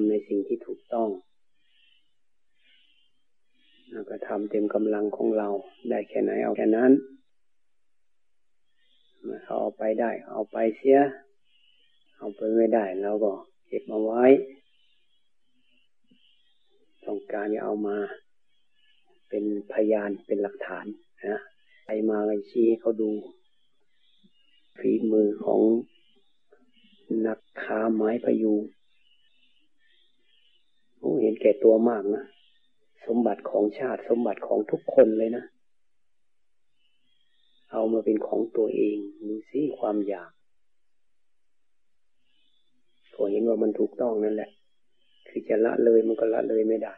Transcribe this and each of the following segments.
ำในสิ่งที่ถูกต้องแล้วก็ทำเต็มกำลังของเรา ได้แค่ไหนเอาแค่นั้นเขาเอาไปได้ เอาไปเสีย เอาไปไม่ได้เราก็เก็บมาไว้ ต้องการจะเอามา เป็นพยานเป็นหลักฐานนะใครมาไปชี้ให้เขาดูฝีมือของนักค้าไม้พยุง เห็นแก่ตัวมากนะ สมบัติของชาติสมบัติของทุกคนเลยนะ เอามาเป็นของตัวเองดูสิความอยากพอเห็นว่ามันถูกต้องนั่นแหละ คือจะละเลยมันก็ละเลยไม่ได้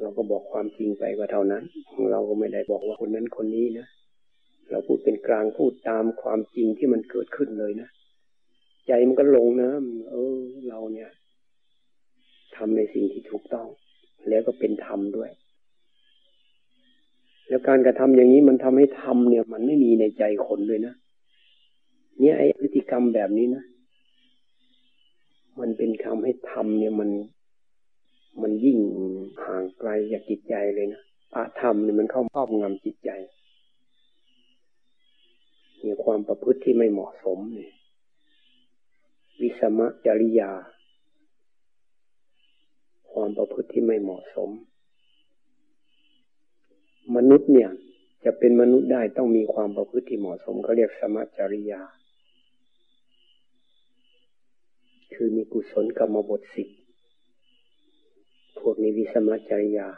เราก็บอกความจริงไปว่าเท่านั้น เราก็ไม่ได้บอกว่าคนนั้นคนนี้นะ เราพูดเป็นกลางพูดตามความจริงที่มันเกิดขึ้นเลยนะ ใจมันก็ลงนะเออ เราเนี่ยทำในสิ่งที่ถูกต้อง แล้วก็เป็นธรรมด้วย แล้วการกระทำอย่างนี้มันทำให้ธรรมเนี่ย มันไม่มีในใจคนเลยนะเนี่ยไอ้พฤติกรรมแบบนี้นะมันเป็นคำให้ธรรมเนี่ยมัน มันยิ่งห่างไกลจากจิตใจเลยนะอาธรรมเนี่ยมันเข้าครอบงำจิตใจมีความประพฤติที่ไม่เหมาะสมเนี่ย วิสมะจริยา ความประพฤติที่ไม่เหมาะสม มนุษย์เนี่ย จะเป็นมนุษย์ได้ต้องมีความประพฤติที่เหมาะสมเขาเรียกสมจริยา คือมีกุศลกรรมบทสิบพวกนี้วิสมจริยา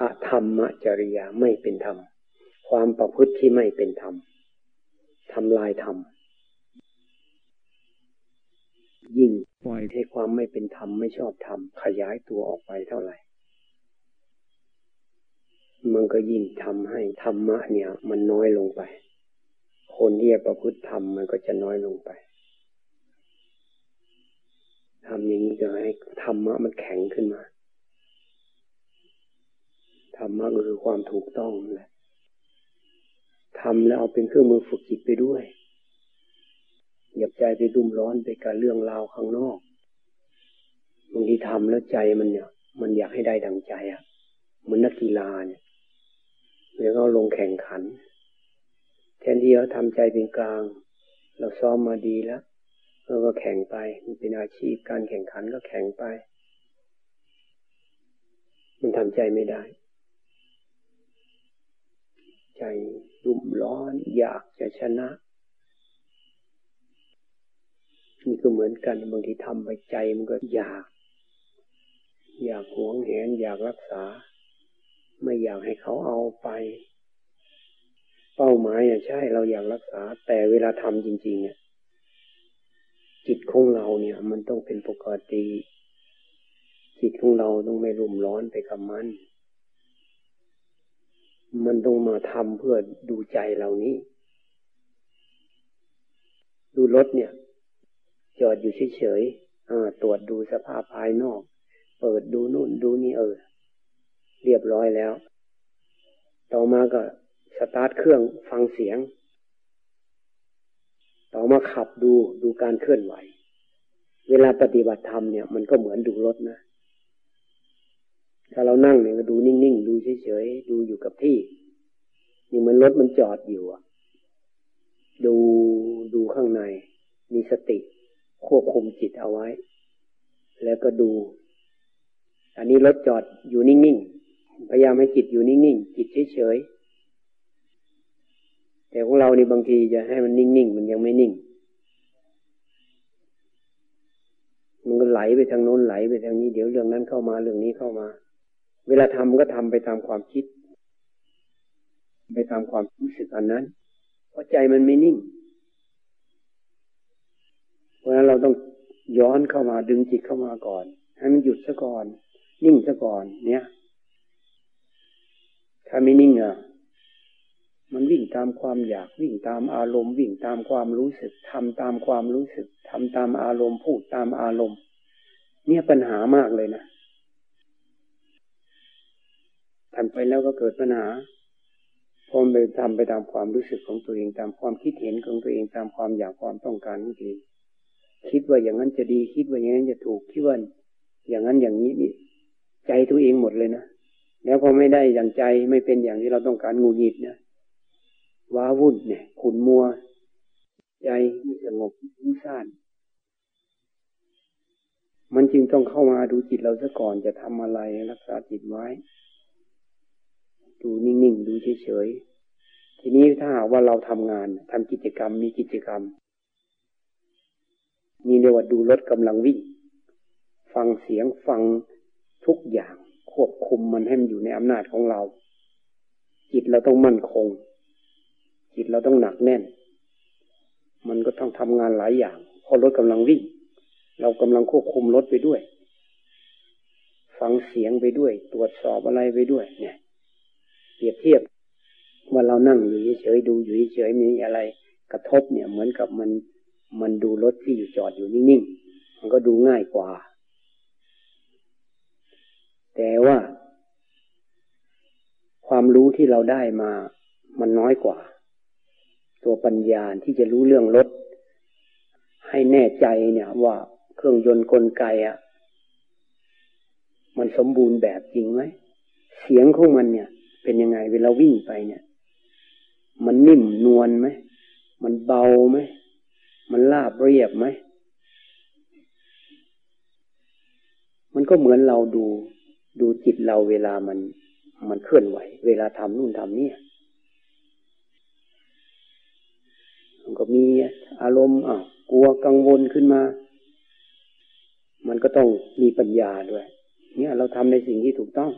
อะธรรมจริยาไม่เป็นธรรม ความประพฤติที่ไม่เป็นธรรมทำลายธรรม ยิ่งปล่อยให้ความไม่เป็นธรรมไม่ชอบธรรมขยายตัวออกไปเท่าไหร่ มันก็ยิ่งทำให้ธรรมะเนี่ย มันน้อยลงไป คนที่จะประพฤติธรรมมันก็จะน้อยลงไปทำอย่างนี้ก็ให้ธรรมะมันแข็งขึ้นมาธรรมะก็คือความถูกต้องแหละทำแล้วเอาเป็นเครื่องมือฝึกจิตไปด้วย อย่าใจไปดุ่มร้อนไปกับเรื่องราวข้างนอกบางทีทำแล้วใจมันเนี่ย มันอยากให้ได้ดังใจอะเหมือนนักกีฬาเนี่ยแล้วก็ลงแข่งขัน แทนที่เราทำใจเป็นกลาง เราซ้อมมาดีแล้วเราก็แข่งไป มันเป็นอาชีพการแข่งขันก็แข่งไป มันทำใจไม่ได้ ใจรุ่มร้อน อยากจะชนะ นี่ ก็เหมือนกันบางทีทำไปใจมันก็อยาก อยากหวงแหนอยากรักษา ไม่อยากให้เขาเอาไป เป้าหมายอะใช่เราอยากรักษา แต่เวลาทำจริงๆเนี่ยจิตของเราเนี่ย มันต้องเป็นปกติ จิตของเราต้องไม่รุ่มร้อนไปกับมัน มันต้องมาทำเพื่อดูใจเรานี้ ดูรถเนี่ย จอดอยู่เฉยๆตรวจดูสภาพภายนอก เปิดดูนู่นดูนี่เออ เรียบร้อยแล้ว ต่อมาก็สตาร์ทเครื่องฟังเสียง ต่อมาขับดูดูการเคลื่อนไหว เวลาปฏิบัติธรรมเนี่ยมันก็เหมือนดูรถนะ ถ้าเรานั่งเนี่ยก็ดูนิ่งๆ ดูเฉยๆ ดูอยู่กับที่ นี่มันรถมันจอดอยู่อะดูดูข้างใน มีสติ ควบคุมจิตเอาไว้ แล้วก็ดู อันนี้รถจอดอยู่นิ่งๆ พยายามให้จิตอยู่นิ่งๆ จิตเฉยๆ แต่ของเรานี่บางทีจะให้มันนิ่งๆ มันยังไม่นิ่ง มันก็ไหลไปทางโน้นไหลไปทางนี้ เดี๋ยวเรื่องนั้นเข้ามาเรื่องนี้เข้ามา เวลาทำก็ทำไปตามความคิด ไปตามความรู้สึกอันนั้น เพราะใจมันไม่นิ่ง เพราะฉะนั้นเราต้องย้อนเข้ามาดึงจิตเข้ามาก่อนให้มันหยุดซะก่อน นิ่งซะก่อน เนี่ย ถ้าไม่นิ่งอะมันวิ่งตามความอยากวิ่งตามอารมณ์ วิ่งตามความรู้สึกทำตามความรู้สึกทำตามอารมณ์ พูดตามอารมณ์ เนี่ยปัญหามากเลยนะทำไปแล้วก็เกิดปัญหาพอไปทำไปตามความรู้สึกของตัวเองตามความคิดเห็นของตัวเองตามความอยากความต้องการของตัวเอง คิดว่าอย่างนั้นจะดี คิดว่าอย่างนั้นจะถูกคิดว่าอย่างนั้นอย่างนี้นี่ใจตัวเองหมดเลยนะแล้วพอไม่ได้อย่างใจไม่เป็นอย่างที่เราต้องการงูหงิดนะว้าวุ่นเนี่ยขุนมัว ใจไม่สงบฟุ้งซ่านมันจึงต้องเข้ามาดูจิตเราซะก่อนจะทำอะไรรักษาจิตไว้ ดูนิ่งๆ ดูเฉยๆ ทีนี้ถ้าหากว่าเราทำงานทำกิจกรรมมีกิจกรรม นี่เรียกว่าดูรถกำลังวิ่ง ฟังเสียงฟังทุกอย่างควบคุมมันให้มันอยู่ในอำนาจของเรา จิตเราต้องมั่นคง จิตเราต้องหนักแน่น มันก็ต้องทำงานหลายอย่างพอรถกำลังวิ่ง เรากำลังควบคุมรถไปด้วย ฟังเสียงไปด้วย ตรวจสอบอะไรไปด้วย เนี่ย เปรียบเทียบว่าเรานั่งอยู่เฉยๆดูอยู่เฉยๆมีอะไรกระทบเนี่ย เหมือนกับมัน มันดูรถที่อยู่จอดอยู่นิ่งๆ มันก็ดูง่ายกว่า แต่ว่า ความรู้ที่เราได้มา มันน้อยกว่า ตัวปัญญาที่จะรู้เรื่องรถ ให้แน่ใจเนี่ยว่าเครื่องยนต์กลไกอะ่ะ มันสมบูรณ์แบบจริงไหม เสียงของมันเนี่ย เป็นยังไงเวลาวิ่งไปเนี่ย มันนิ่มนวลไหม มันเบาไหม มันราบเรียบไหม มันก็เหมือนเราดู ดูจิตเราเวลามัน มันเคลื่อนไหว เวลาทำนู่นทำนี่มันก็มีอารมณ์อะกลัวกังวลขึ้นมา มันก็ต้องมีปัญญาด้วย เนี่ยเราทำในสิ่งที่ถูกต้อง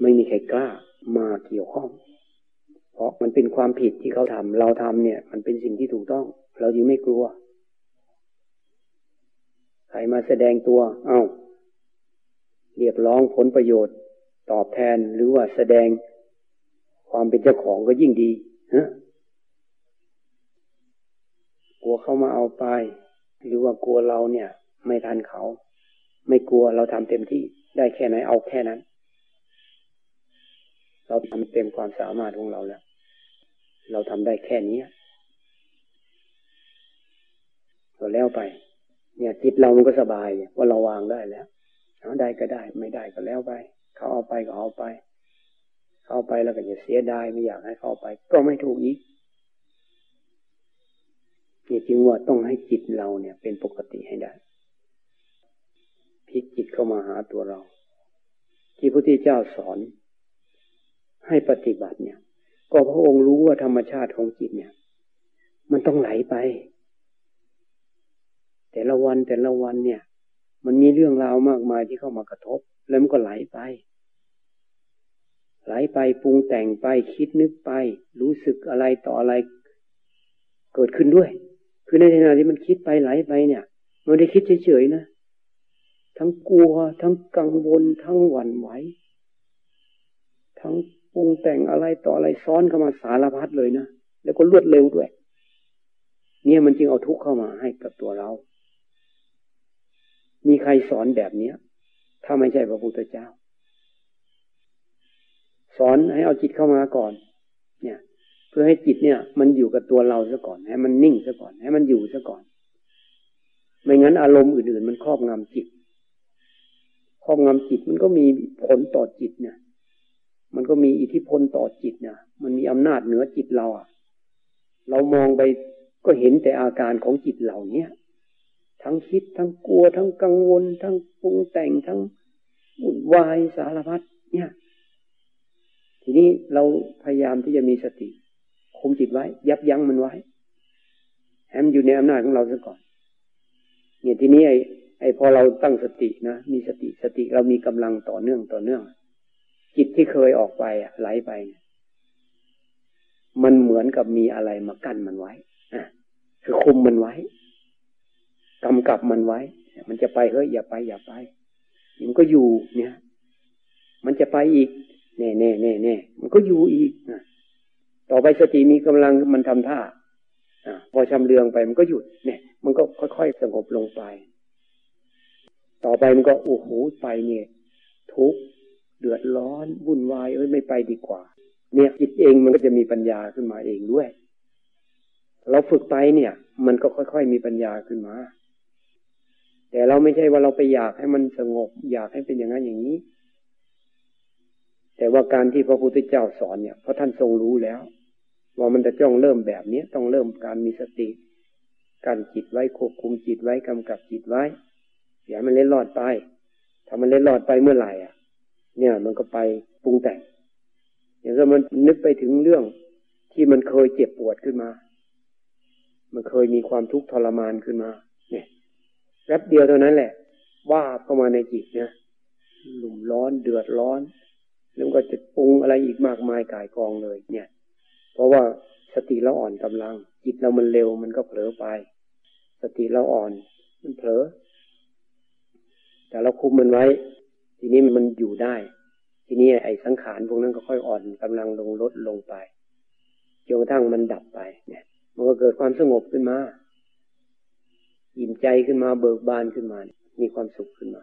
ไม่มีใครกล้ามาเกี่ยวข้อง ราะมันเป็นความผิดที่เขาทำเราทำเนี่ย มันเป็นสิ่งที่ถูกต้อง เราจึงไม่กลัว ใครมาแสดงตัว เอา้า เรียกร้องผลประโยชน์ ตอบแทนหรือว่าแสดงความเป็นเจ้าของก็ยิ่งดีฮะกลัวเข้ามาเอาไป หรือว่ากลัวเราเนี่ย ไม่ทันเขา ไม่กลัวเราทำเต็มที่ได้แค่ไหนเอาแค่นั้น เราทำเต็มความสามารถของเราแล้ว เราทำได้แค่นี้ก็แล้วไป เนี่ยจิตเรามันก็สบายว่าเราวางได้แล้วเอาได้ก็ได้ ไม่ได้ก็แล้วไป เขาเอาไปก็เอาไป เข้าไปแล้วก็จะเสียดายไม่อยากให้เข้าไป ก็ไม่ถูกอีกนี่จึงว่าต้องให้จิตเราเนี่ย เป็นปกติให้ได้พลิกจิตเข้ามาหาตัวเรา ที่พระพุทธเจ้าสอน ให้ปฏิบัติเนี่ย ก็พระองค์รู้ว่าธรรมชาติของจิตเนี่ย มันต้องไหลไป แต่ละวันแต่ละวันเนี่ย มันมีเรื่องราวมากมายที่เข้ามากระทบ แล้วมันก็ไหลไป ไหลไปปรุงแต่งไปคิดนึกไป รู้สึกอะไรต่ออะไร เกิดขึ้นด้วย คือในขณะที่มันคิดไปไหลไปเนี่ยมันได้คิดเฉยๆนะทั้งกลัว ทั้งกังวล ทั้งหวั่นไหว ทั้ง ปรุงแต่งอะไรต่ออะไรซ้อนเข้ามาสารพัดเลยนะ แล้วก็รวดเร็วด้วย เนี่ยมันจึงเอาทุกข์เข้ามาให้กับตัวเรา มีใครสอนแบบเนี้ย ถ้าไม่ใช่พระพุทธเจ้า สอนให้เอาจิตเข้ามาก่อน เนี่ย เพื่อให้จิตเนี่ย มันอยู่กับตัวเราซะก่อน ให้มันนิ่งซะก่อน ให้มันอยู่ซะก่อน ไม่งั้นอารมณ์อื่นๆ มันครอบงำจิต ครอบงำจิตมันก็มีผลต่อจิตเนี่ย มันก็มีอิทธิพลต่อจิตนะมันมีอำนาจเหนือจิตเราอะเรามองไปก็เห็นแต่อาการของจิตเหล่าเนี้ยทั้งคิดทั้งกลัว ทั้งกังวล ทั้งปรุงแต่งทั้งวุ่นวายสารพัดเนี่ย ทีนี้เราพยายามที่จะมีสติ คุมจิตไว้ ยับยั้งมันไว้แฮมอยู่ในอำนาจของเราซะก่อน เนี่ยทีนี้ไอ้ไอ้พอเราตั้งสตินะ มีสติสติเรามีกำลังต่อเนื่องต่อเนื่อง จิตที่เคยออกไปไหลไป มันเหมือนกับมีอะไรมากั้นมันไว้อะคือคุมมันไว้กำกับมันไว้ มันจะไปเฮ้ยอย่าไป อย่าไปมันก็อยู่เนี่ย มันจะไปอีกแน่แน่แน่แน่มันก็อยู่อีกนะต่อไปสติมีกำลังมันทำท่าอพอชำเลืองไปมันก็หยุด เนี่ย มันก็ค่อยๆสงบลงไป ต่อไปมันก็โอ้โหไปเนี่ย ทุก เดือดร้อนวุ่นวายเอ้ยไม่ไปดีกว่า เนี่ยจิตเองมันก็จะมีปัญญาขึ้นมาเองด้วย เราฝึกไปเนี่ย มันก็ค่อยๆมีปัญญาขึ้นมา แต่เราไม่ใช่ว่าเราไปอยากให้มันสงบ อยากให้เป็นอย่างนั้นอย่างนี้ แต่ว่าการที่พระพุทธเจ้าสอนเนี่ยเพราะท่านทรงรู้แล้ว ว่ามันจะต้องเริ่มแบบนี้ต้องเริ่มการมีสติ การจิตไว้ควบคุมจิตไว้กำกับจิตไว้อย่ามันเล่นรอดไปถ้ามันเล่นรอดไปเมื่อไหร่อะ เนี่ยมันก็ไปปรุงแต่ง อย่างก็มันนึกไปถึงเรื่องที่มันเคยเจ็บปวดขึ้นมา มันเคยมีความทุกข์ทรมานขึ้นมา เนี่ยแป๊บเดียวเท่านั้นแหละ ว่าเข้ามาในจิตเนี่ยหลุมร้อนเดือดร้อน แล้วก็จะปรุงอะไรอีกมากมายกายกองเลย เนี่ย เพราะว่าสติเราอ่อนกำลัง จิตเรามันเร็วมันก็เผลอไป สติเราอ่อน มันเผลอ แต่เราคุมมันไว้ ทีนี้มันอยู่ได้ ทีนี้ไอ้สังขารพวกนั้นก็ค่อยอ่อนกำลังลงลดลงไปจนกระทั่งมันดับไปเนี่ย มันก็เกิดความสงบขึ้นมาอิ่มใจขึ้นมาเบิกบานขึ้นมา มีความสุขขึ้นมา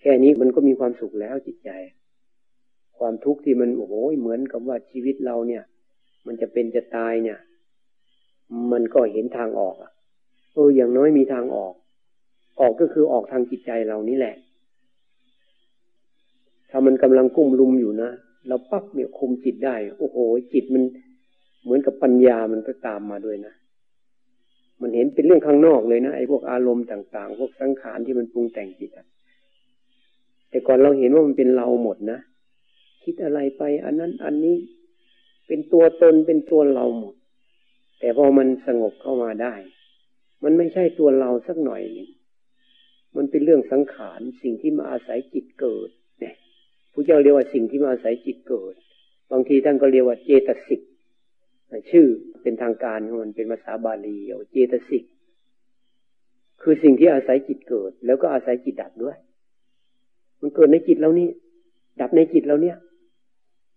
แค่นี้มันก็มีความสุขแล้วจิตใจ ความทุกข์ที่มันโอ้โหเหมือนกับว่าชีวิตเราเนี่ย มันจะเป็นจะตายเนี่ย มันก็เห็นทางออกอะเอออย่างน้อยมีทางออก ออกก็คือออกทางจิตใจเรานี่แหละ ถ้ามันกำลังกุ้มลุมอยู่นะเราปั๊บเนี่ยคุมจิตได้ โอ้โห จิตมันเหมือนกับปัญญามันก็ตามมาด้วยนะมันเห็นเป็นเรื่องข้างนอกเลยนะไอ้พวกอารมณ์ต่าง ๆ พวกสังขารที่มันปรุงแต่งจิตอะแต่ก่อนเราเห็นว่ามันเป็นเราหมดนะคิดอะไรไป อันนั้นอันนี้เป็นตัวตนเป็นตัวเราหมด แต่พอมันสงบเข้ามาได้ มันไม่ใช่ตัวเราสักหน่อยนึงมันเป็นเรื่องสังขารสิ่งที่มาอาศัยจิตเกิด ผู้เจ้าเรียกว่าสิ่งที่มาอาศัยจิตเกิด บางทีท่านก็เรียกว่าเจตสิกชื่อเป็นทางการของมันเป็นภาษาบาลีเอาเจตสิก คือสิ่งที่อาศัยจิตเกิด แล้วก็อาศัยจิตดับด้วย มันเกิดในจิตเรานี่ดับในจิตเราเนี่ย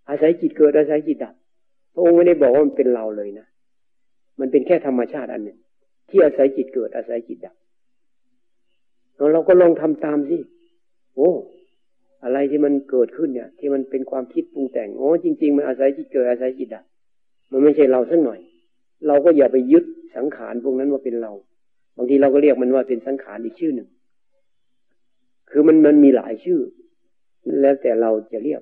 อาศัยจิตเกิดอาศัยจิตดับ พระองค์ไม่ได้บอกว่ามันเป็นเราเลยนะมันเป็นแค่ธรรมชาติอันหนึ่งที่อาศัยจิตเกิดอาศัยจิตดับเราก็ลองทำตามสิโอ้ อะไรที่มันเกิดขึ้นเนี่ย ที่มันเป็นความคิดปรุงแต่งโอ้จริง ๆ มันอาศัยจิตเกิดอาศัยจิตดับมันไม่ใช่เราสักหน่อย เราก็อย่าไปยึดสังขารพวกนั้นว่าเป็นเรา บางทีเราก็เรียกมันว่าเป็นสังขารอีกชื่อหนึ่ง คือมันมันมีหลายชื่อ แล้วแต่เราจะเรียก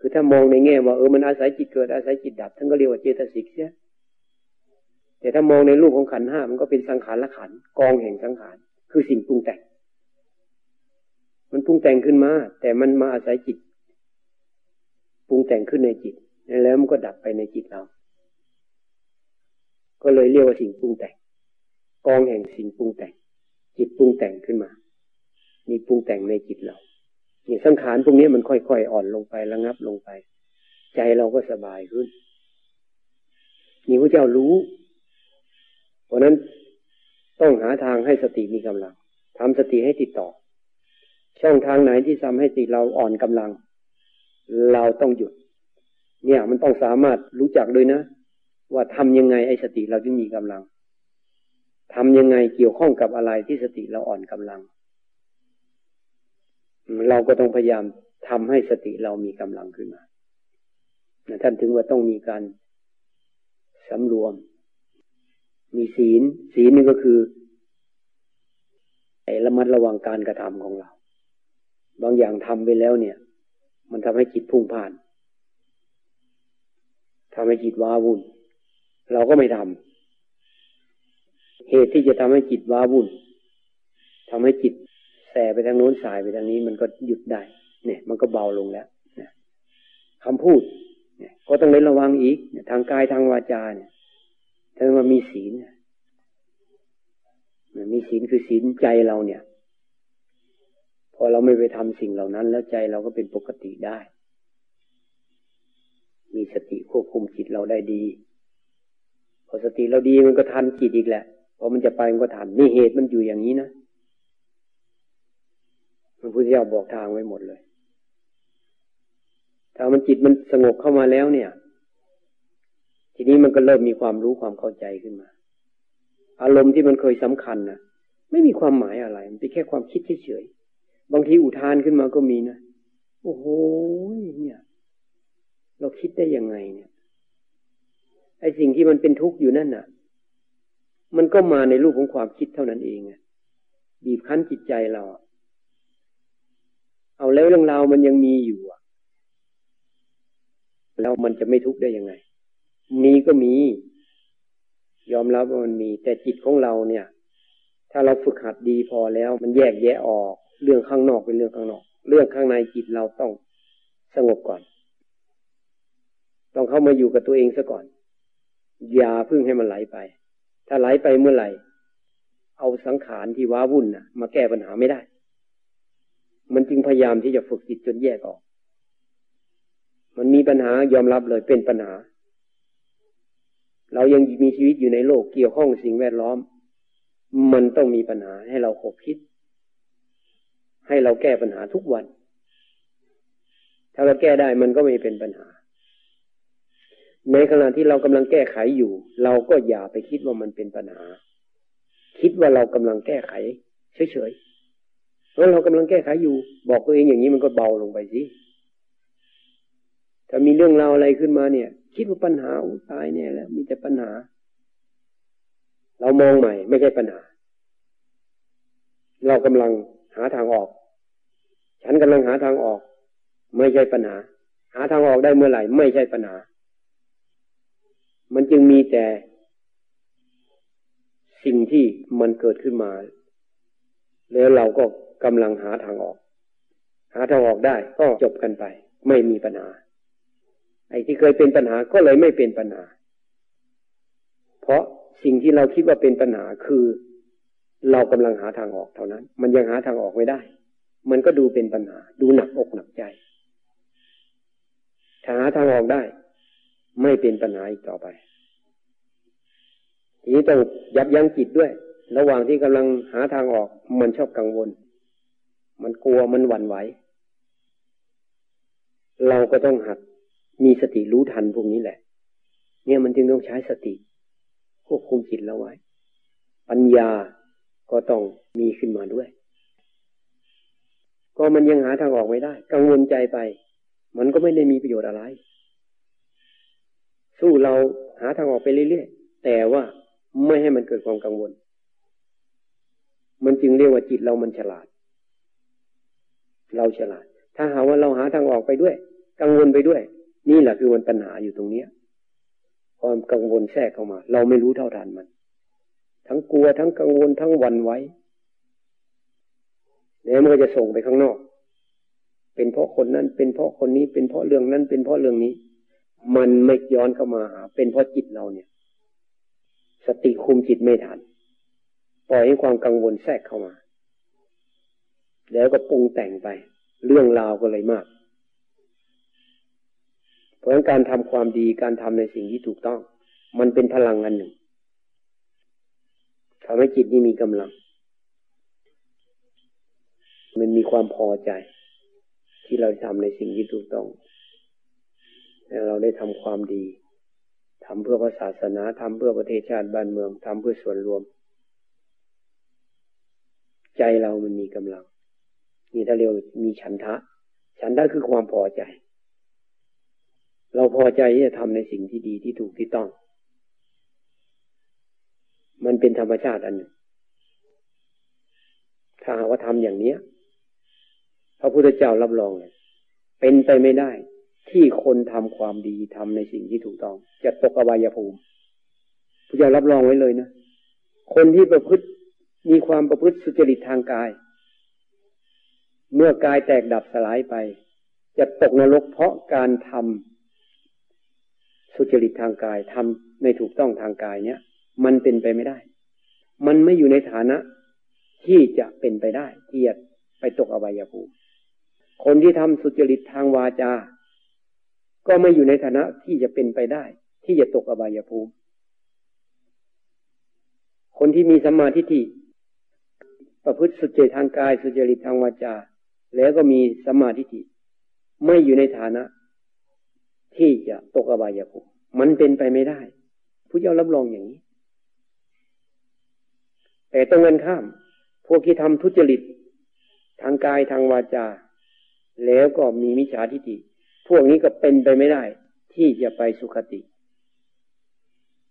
คือถ้ามองในแง่ว่าเออมันอาศัยจิตเกิดอาศัยจิตดับท่านก็เรียกว่าเจตสิกเสียแต่ถ้ามองในรูปของขันห้ามันก็เป็นสังขารละขันกองแห่งสังขาร คือสิ่งปรุงแต่ง มันปรุงแต่งขึ้นมา แต่มันมาอาศัยจิตปรุงแต่งขึ้นในจิต แล้วมันก็ดับไปในจิตเรา ก็เลยเรียกว่าสิ่งปรุงแต่ง กองแห่งสิ่งปรุงแต่ง จิตปรุงแต่งขึ้นมา มีปรุงแต่งในจิตเราอย่างสังขารพวกนี้มันค่อยๆอ่อนลงไประงับลงไป ใจเราก็สบายขึ้นนี่พระเจ้ารู้ เพราะนั้นต้องหาทางให้สติมีกำลังทำสติให้ติดต่อ ช่องทางไหนที่ทำให้สติเราอ่อนกำลัง เราต้องหยุด เนี่ยมันต้องสามารถรู้จักด้วยนะ ว่าทำยังไงไอ้สติเราจึงมีกำลังทำยังไงเกี่ยวข้องกับอะไรที่สติเราอ่อนกำลัง เราก็ต้องพยายามทำให้สติเรามีกำลังขึ้นมาท่านถึงว่าต้องมีการสำรวม มีศีล ศีลนี่ก็คือไอ้ระมัดระวังการกระทำของเรา บางอย่างทำไปแล้วเนี่ย มันทำให้จิตพุ่งผ่านทำให้จิตว้าวุ่น เราก็ไม่ทำเหตุที่จะทำให้จิตว้าวุ่นทำให้จิตแสไปทางโน้นสายไปทางนี้มันก็หยุดได้ เนี่ย มันก็เบาลงแล้วคำพูดเนี่ย ก็ต้องเล่นระวังอีกทางกายทางวาจาเนี่ยถ้ามันมีศีลมีศีลคือศีลใจเราเนี่ย พอเราไม่ไปทำสิ่งเหล่านั้น แล้วใจเราก็เป็นปกติได้ มีสติควบคุมจิตเราได้ดี พอสติเราดีมันก็ทันจิตอีกแหละพอมันจะไปมันก็ทันนี่เหตุมันอยู่อย่างนี้นะพระพุทธเจ้าบอกทางไว้หมดเลย ถ้ามันจิตมันสงบเข้ามาแล้วเนี่ย ทีนี้มันก็เริ่มมีความรู้ความเข้าใจขึ้นมา อารมณ์ที่มันเคยสำคัญนะไม่มีความหมายอะไร มันเป็นแค่ความคิดเฉยๆ บางทีอุทานขึ้นมาก็มีนะโอ้โหเนี่ย เราคิดได้ยังไงเนี่ยไอ้สิ่งที่มันเป็นทุกข์อยู่นั่นน่ะ มันก็มาในรูปของความคิดเท่านั้นเองบีบคั้นจิตใจเรา เอาแล้วเรื่องราวมันยังมีอยู่แล้วมันจะไม่ทุกข์ได้ยังไง มีก็มี ยอมรับว่ามันมี แต่จิตของเราเนี่ย ถ้าเราฝึกหัดดีพอแล้ว มันแยกแยะออก เรื่องข้างนอกเป็นเรื่องข้างนอก เรื่องข้างในจิตเราต้องสงบก่อน ต้องเข้ามาอยู่กับตัวเองซะก่อน อย่าพึ่งให้มันไหลไป ถ้าไหลไปเมื่อไหร่ เอาสังขารที่ว้าวุ่นนะมาแก้ปัญหาไม่ได้ มันจึงพยายามที่จะฝึกจิตจนแยกออก มันมีปัญหายอมรับเลยเป็นปัญหา เรายังมีชีวิตอยู่ในโลกเกี่ยวข้องสิ่งแวดล้อม มันต้องมีปัญหาให้เราขบคิด ให้เราแก้ปัญหาทุกวัน ถ้าเราแก้ได้มันก็ไม่เป็นปัญหา ในขณะที่เรากำลังแก้ไขอยู่ เราก็อย่าไปคิดว่ามันเป็นปัญหา คิดว่าเรากำลังแก้ไขเฉยๆเพราะเรากำลังแก้ไขอยู่ บอกตัวเองอย่างนี้มันก็เบาลงไปสิถ้ามีเรื่องราวอะไรขึ้นมาเนี่ย คิดว่าปัญหาอุตายเนี่ยแล้วมีแต่ปัญหา เรามองใหม่ ไม่ใช่ปัญหา เรากำลังหาทางออก ฉันกำลังหาทางออก ไม่ใช่ปัญหา หาทางออกได้เมื่อไหร่ ไม่ใช่ปัญหา มันจึงมีแต่ สิ่งที่มันเกิดขึ้นมา แล้วเราก็กำลังหาทางออก หาทางออกได้ก็จบกันไป ไม่มีปัญหา ไอ้ที่เคยเป็นปัญหาก็เลยไม่เป็นปัญหา เพราะสิ่งที่เราคิดว่าเป็นปัญหาคือ เรากำลังหาทางออกเท่านั้น มันยังหาทางออกไม่ได้ มันก็ดูเป็นปัญหา ดูหนักอกหนักใจหาทางออกได้ ไม่เป็นปัญหาอีกต่อไป ทีนี้ต้องยับยั้งจิตด้วย ระหว่างที่กำลังหาทางออก มันชอบกังวล มันกลัวมันหวั่นไหว เราก็ต้องหัดมีสติรู้ทันพวกนี้แหละ เนี่ยมันจึงต้องใช้สติควบคุมจิตเราไว้ ปัญญาก็ต้องมีขึ้นมาด้วย ก็มันยังหาทางออกไม่ได้ กังวลใจไป มันก็ไม่ได้มีประโยชน์อะไร สู้เราหาทางออกไปเรื่อยๆแต่ว่าไม่ให้มันเกิดความกังวล มันจึงเรียกว่าจิตเรามันฉลาด เราฉลาด ถ้าหาว่าเราหาทางออกไปด้วย กังวลไปด้วย นี่แหละคือมันปัญหาอยู่ตรงเนี้ย ความกังวลแทรกเข้ามา เราไม่รู้เท่าทันมัน ทั้งกลัวทั้งกังวลทั้งวันไว้ แล้วมันก็จะส่งไปข้างนอก เป็นเพราะคนนั้น เป็นเพราะคนนี้ เป็นเพราะเรื่องนั้น เป็นเพราะเรื่องนี้ มันไม่ย้อนเข้ามาหา เป็นเพราะจิตเราเนี่ย สติคุมจิตไม่ทัน ปล่อยให้ความกังวลแทรกเข้ามา แล้วก็ปรุงแต่งไป เรื่องราวก็เลยมาก เพราะงั้นการทำความดี การทำในสิ่งที่ถูกต้อง มันเป็นพลังอันหนึ่งทำให้จิตนี้มีกำลัง มันมีความพอใจ ที่เราทำในสิ่งที่ถูกต้องแล้วเราได้ทำความดีทำเพื่อพระศาสนาทำเพื่อประเทศชาติบ้านเมืองทำเพื่อส่วนรวม ใจเรามันมีกำลัง นี่ถ้าเรียกมีฉันทะ ฉันทะคือความพอใจ เราพอใจที่จะทำในสิ่งที่ดีที่ถูกที่ต้อง มันเป็นธรรมชาติอันหนึ่งถ้าหาว่าทำอย่างเนี้ย พระพุทธเจ้ารับรองเลย เป็นไปไม่ได้ ที่คนทำความดีทำในสิ่งที่ถูกต้อง จะตกอบายภูมิพระเจ้ารับรองไว้เลยนะคนที่ประพฤติมีความประพฤติสุจริตทางกาย เมื่อกายแตกดับสลายไป จะตกนรกเพราะการทำสุจริตทางกายทำในถูกต้องทางกายเนี้ยมันเป็นไปไม่ได้ มันไม่อยู่ในฐานะที่จะเป็นไปได้ที่จะไปตกอบายภูมิ คนที่ทำสุจริตทางวาจา ก็ไม่อยู่ในฐานะที่จะเป็นไปได้ ที่จะตกอบายภูมิ คนที่มีสัมมาทิฏฐิประพฤติสุจริตทางกาย สุจริตทางวาจา แล้วก็มีสัมมาทิฏฐิไม่อยู่ในฐานะ ที่จะตกอบายภูมิมันเป็นไปไม่ได้ผู้เจ้ารับรองอย่างนี้ แต่ตรงกันข้าม พวกที่ทำทุจริตทางกายทางวาจา แล้วก็มีมิจฉาทิฏฐิพวกนี้ก็เป็นไปไม่ได้ ที่จะไปสุคติ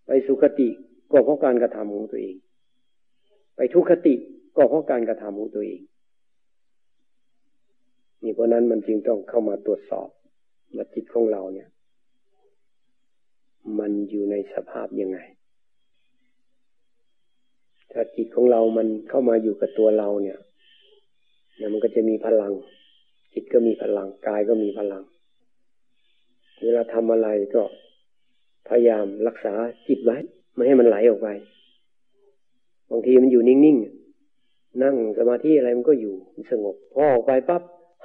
ไปสุคติก็เพราะการกระทำของตัวเอง ไปทุคติก็เพราะการกระทำของตัวเอง นี่เพราะนั้นมันจึงต้องเข้ามาตรวจสอบว่าจิตของเราเนี่ย มันอยู่ในสภาพยังไง ถ้าจิตของเรามันเข้ามาอยู่กับตัวเราเนี่ยเนี่ยมันก็จะมีพลัง จิตก็มีพลังกายก็มีพลัง เวลาทำอะไรก็พยายามรักษาจิตไว้ ไม่ให้มันไหลออกไป บางทีมันอยู่นิ่งๆ นั่งสมาธิอะไรมันก็อยู่สงบ พอออกไปปั๊บ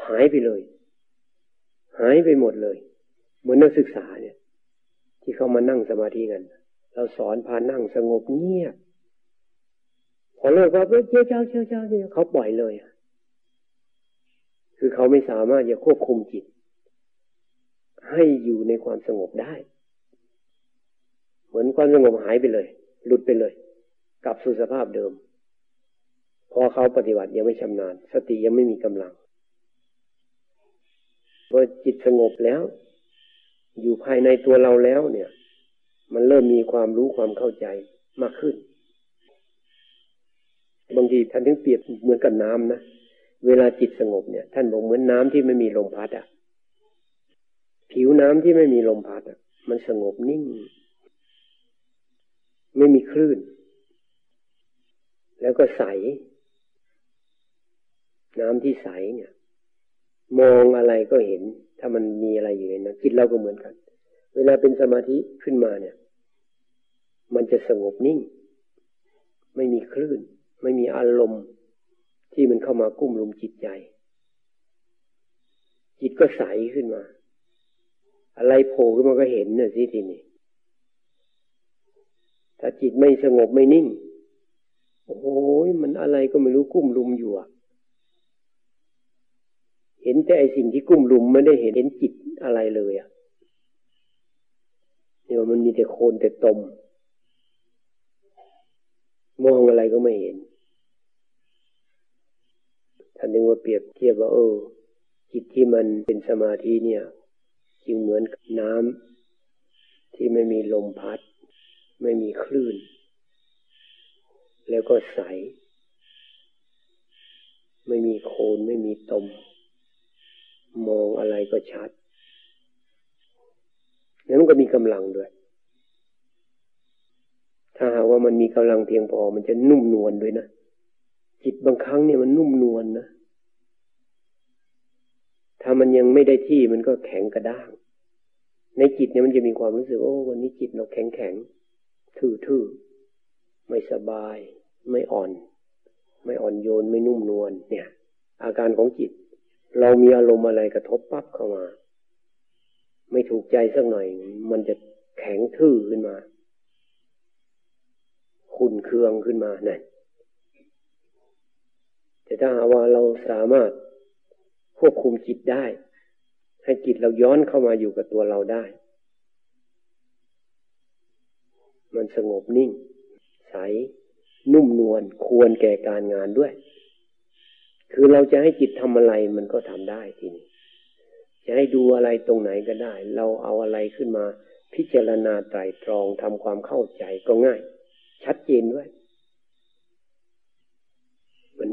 หายไปเลย หายไปหมดเลย เหมือนนักศึกษาเนี่ย ที่เขามานั่งสมาธิกัน เราสอนพานั่งสงบเงียบ พอเลิกว่าเจ้าเจ้าเจ้าเจ้าเขาปล่อยเลย คือเขาไม่สามารถจะควบคุมจิต ให้อยู่ในความสงบได้ เหมือนความสงบหายไปเลย หลุดไปเลย กลับสู่สภาพเดิม พอเขาปฏิบัติยังไม่ชำนาญ สติยังไม่มีกำลังพอจิตสงบแล้ว อยู่ภายในตัวเราแล้วเนี่ย มันเริ่มมีความรู้ความเข้าใจมากขึ้น บางทีท่านถึงเปรียบเหมือนกับน้ำนะ เวลาจิตสงบเนี่ย ท่านบอกเหมือนน้ำที่ไม่มีลมพัดอะ ผิวน้ำที่ไม่มีลมพัดอะ มันสงบนิ่ง ไม่มีคลื่น แล้วก็ใส น้ำที่ใสเนี่ย มองอะไรก็เห็น ถ้ามันมีอะไรอยู่ในนั้นจิตเราก็เหมือนกัน เวลาเป็นสมาธิขึ้นมาเนี่ย มันจะสงบนิ่ง ไม่มีคลื่น ไม่มีอารมณ์ ที่มันเข้ามากุ้มลุมจิตใจ จิตก็ใสขึ้นมา อะไรโผล่ขึ้นมาก็เห็นน่ะสิทีนี้ถ้าจิตไม่สงบไม่นิ่ง โอ้โหมันอะไรก็ไม่รู้กุ้มลุมอยู่อะเห็นแต่ไอสิ่งที่กุ้มลุมไม่ได้เห็นเห็นจิตอะไรเลยอะเนี่ยมันมีแต่โคนแต่ตม มองอะไรก็ไม่เห็น ท่านนึงว่าเปรียบเทียบว่าเออจิตที่มันเป็นสมาธิเนี่ย จึงเหมือนน้ำที่ไม่มีลมพัด ไม่มีคลื่น แล้วก็ใส ไม่มีโคลนไม่มีตม มองอะไรก็ชัดแล้วมันก็มีกำลังด้วย ถ้าหากว่ามันมีกำลังเพียงพอมันจะนุ่มนวลด้วยนะ จิตบางครั้งเนี่ยมันนุ่มนวลนนะ ถ้ามันยังไม่ได้ที่มันก็แข็งกระด้าง ในจิตเนี่ยมันจะมีความรู้สึก โอ้วันนี้จิตเราแข็งแข็งทื่อๆไม่สบาย ไม่อ่อน ไม่อ่อนโยนไม่นุ่มนวลเนี่ย อาการของจิต เรามีอารมณ์อะไรกระทบปั๊บเข้ามา ไม่ถูกใจสักหน่อย มันจะแข็งทื่อขึ้นมาขุนเคืองขึ้นมาเนั่น แต่ถ้าว่าเราสามารถควบคุมจิตได้ ให้จิตเราย้อนเข้ามาอยู่กับตัวเราได้ มันสงบนิ่ง ใส นุ่มนวลควรแก่การงานด้วย คือเราจะให้จิตทำอะไรมันก็ทำได้ทีนี้จะให้ดูอะไรตรงไหนก็ได้ เราเอาอะไรขึ้นมา พิจารณาไตรตรองทำความเข้าใจก็ง่าย ชัดเจนด้วย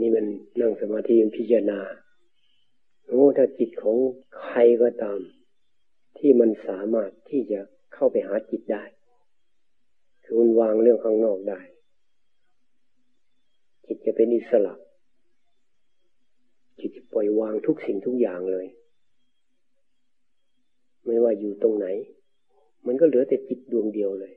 นี้มันนั่งสมาธิมันพิจารณาโอ้ถ้าจิตของใครก็ตาม ที่มันสามารถที่จะเข้าไปหาจิตได้ คือมันวางเรื่องข้างนอกได้ จิตจะเป็นอิสระ จิตจะปล่อยวางทุกสิ่งทุกอย่างเลย ไม่ว่าอยู่ตรงไหน มันก็เหลือแต่จิตดวงเดียวเลย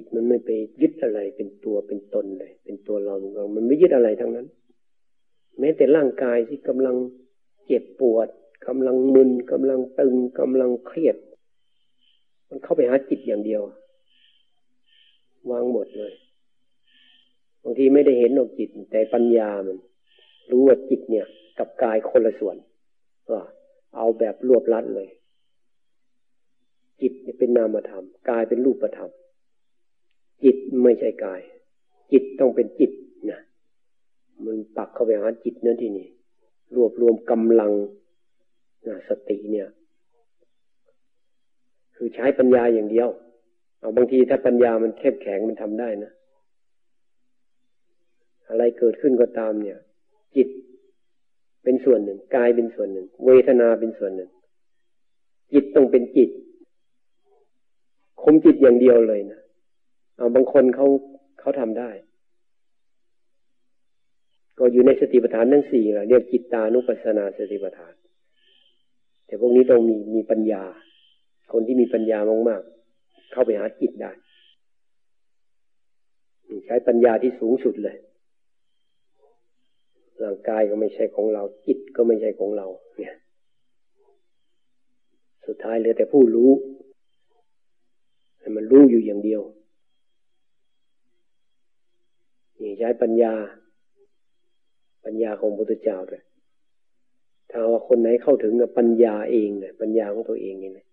จิตมันไม่ไปยึดอะไรเป็นตัวเป็นตนเลย เป็นตัวเราเรา มันไม่ยึดอะไรทั้งนั้น แม้แต่ร่างกายที่กำลังเจ็บปวดกำลังมึนกำลังตึงกำลังเครียด มันเข้าไปหาจิตอย่างเดียว วางหมดเลยบางทีไม่ได้เห็นหรอกจิต แต่ปัญญามัน รู้ว่าจิตเนี่ย กับกายคนละส่วนว่าเอาแบบรวบลัดเลยจิตเป็นนามธรรมกายเป็นรูปธรรม จิตไม่ใช่กาย จิตต้องเป็นจิตนะมันปักเข้าไปหาจิตเนั่นที่นี่ รวบรวมกำลังนะสติเนี่ย คือใช้ปัญญาอย่างเดียว เอาบางทีถ้าปัญญามันเข้มแข็งมันทำได้นะ อะไรเกิดขึ้นก็ตามเนี่ย จิตเป็นส่วนหนึ่งกายเป็นส่วนหนึ่ง เวทนาเป็นส่วนหนึ่ง จิตต้องเป็นจิตคุมจิตอย่างเดียวเลยนะ บางคนเขาเขาทำได้ ก็อยู่ในสติปัฏฐานทั้งสี่แหละเรียกจิตตานุปัสสนาสติปัฏฐาน แต่พวกนี้ต้องมีมีปัญญา คนที่มีปัญญามากๆเข้าไปหาจิตได้ ใช้ปัญญาที่สูงสุดเลยร่างกายก็ไม่ใช่ของเรา จิตก็ไม่ใช่ของเรา เนี่ย สุดท้ายเหลือแต่ผู้รู้ให้มันรู้อยู่อย่างเดียว นี่ใช้ปัญญา ปัญญาของพระพุทธเจ้าด้วยถ้าว่าคนไหนเข้าถึงกับปัญญาเองเนี่ยปัญญาของตัวเองนี่นะ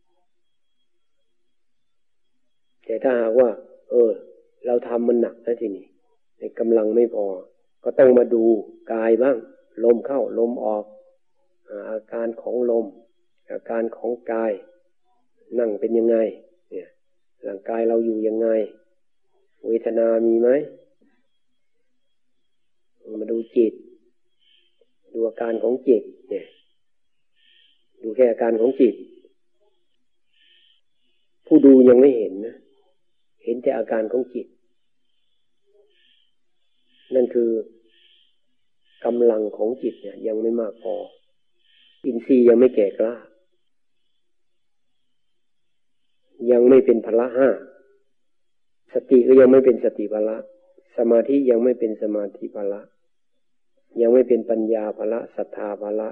แต่ถ้าหากว่า เออ เราทำมันหนักนะทีนี้ในกำลังไม่พอ ก็ต้องมาดูกายบ้าง ลมเข้าลมออก อาการของลม อาการของกาย นั่งเป็นยังไง เนี่ยร่างกายเราอยู่ยังไง เวทนามีไหม มาดูจิต ดูอาการของจิต เนี่ย ดูแค่อาการของจิต ผู้ดูยังไม่เห็นนะ เห็นแต่อาการของจิต นั่นคือกำลังของจิตเนี่ย ยังไม่มากพอ อินทรีย์ยังไม่แก่กล้า ยังไม่เป็นพละห้า สติก็ยังไม่เป็นสติพละสมาธิยังไม่เป็นสมาธิพละ ยังไม่เป็นปัญญาภละศรัทธาภละ